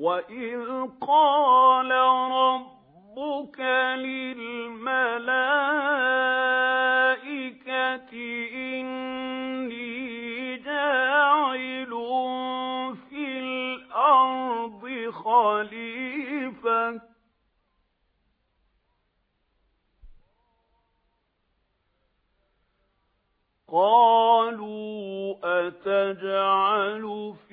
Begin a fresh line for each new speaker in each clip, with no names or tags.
وَإِذْ قَالَ رَبُّكَ لِلْمَلَائِكَةِ إِنِّي جَاعِلٌ فِي الْأَرْضِ خَلِيفَةً قَالُوا أَتَجْعَلُ فِيهَا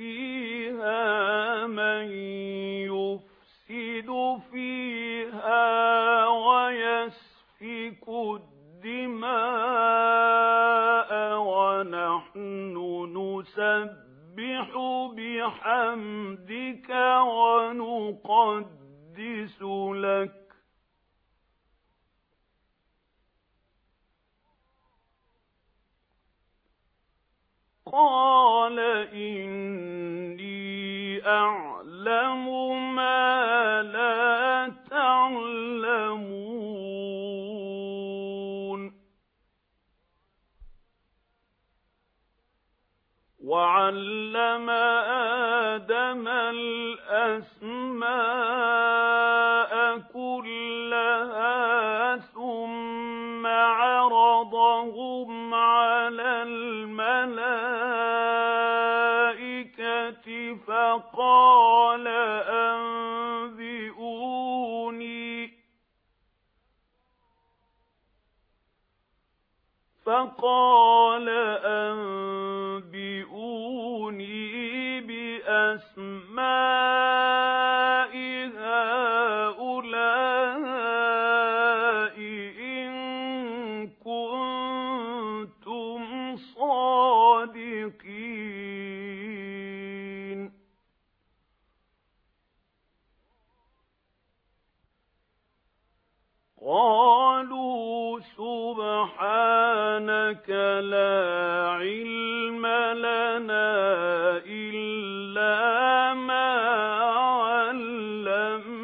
الدِّمَاءَ وَنَحْنُ نُسَبِّحُ بِحَمْدِكَ وَنُقَدِّسُ لَكَ. قَالَ وَعَلَّمَ آدَمَ الْأَسْمَاءَ كُلَّهَا ثُمَّ عَرَضَهُمْ عَلَى الْمَلَائِكَةِ فَقَالَ أَنبِئُونِي. فَقَالَ أَنبِئُونِي قَالُوا سُبْحَانَكَ لَا عِلْمَ لَنَا إِلَّا مَا عَلَّمْتَنَا.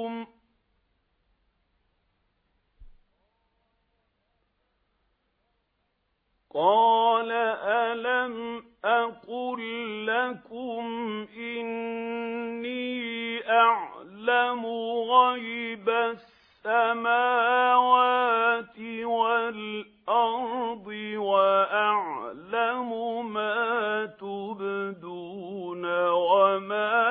لَّكُمْ قَالَ أَلَمْ أَقُل لَّكُمْ إِنِّي أَعْلَمُ غَيْبَ السَّمَاوَاتِ وَالْأَرْضِ وَأَعْلَمُ مَا تُبْدُونَ وَمَا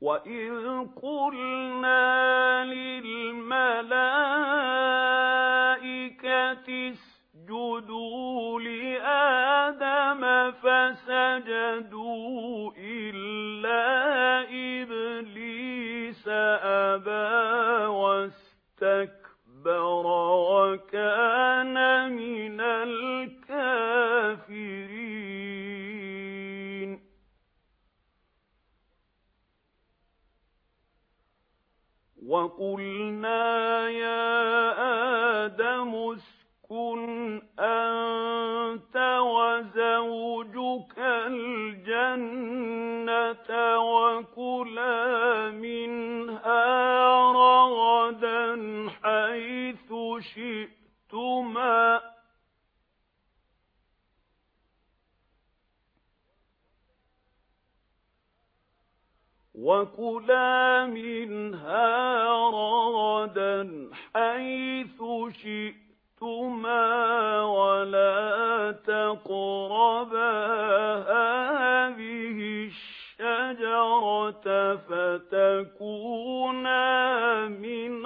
وَإِذْ قُلْنَا لِلْمَلَائِكَةِ وَقُلْنَا وَكُلَا مِنْهَا رَغَدًا حَيْثُ شِئْتُمَا وَلَا تَقْرَبَا هَٰذِهِ الشَّجَرَةَ فَتَكُونَا مِنَ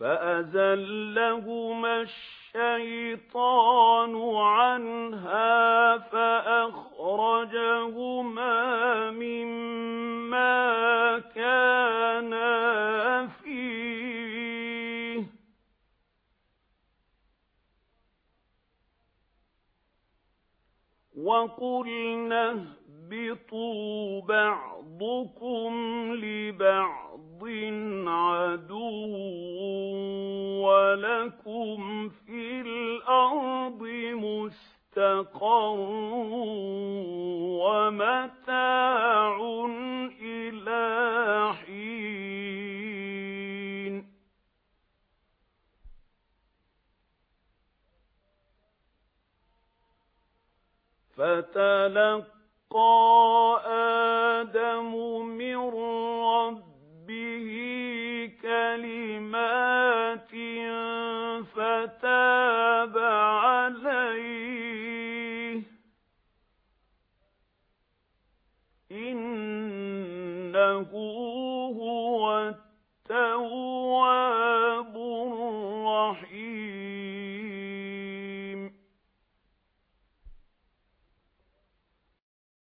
فَأَزَلَّهُمَا الشَّيْطَانُ عَنْهَا فَأَخْرَجَهُمَا مِمَّا كَانَا فِيهِ. وَقُلْنَا اهْبِطُوا بَعْضُكُمْ لِبَعْضٍ عَدُوٌّ وَلَكُمْ فِي الْأَرْضِ مُسْتَقَرٌّ وَمَتَاعٌ إِلَىٰ حِينٍ. فَتَلَقَّىٰ آدَمُ مِن فَتَابَ عَلَيْهِ. إِنَّهُ هُوَ التَّوَّابُ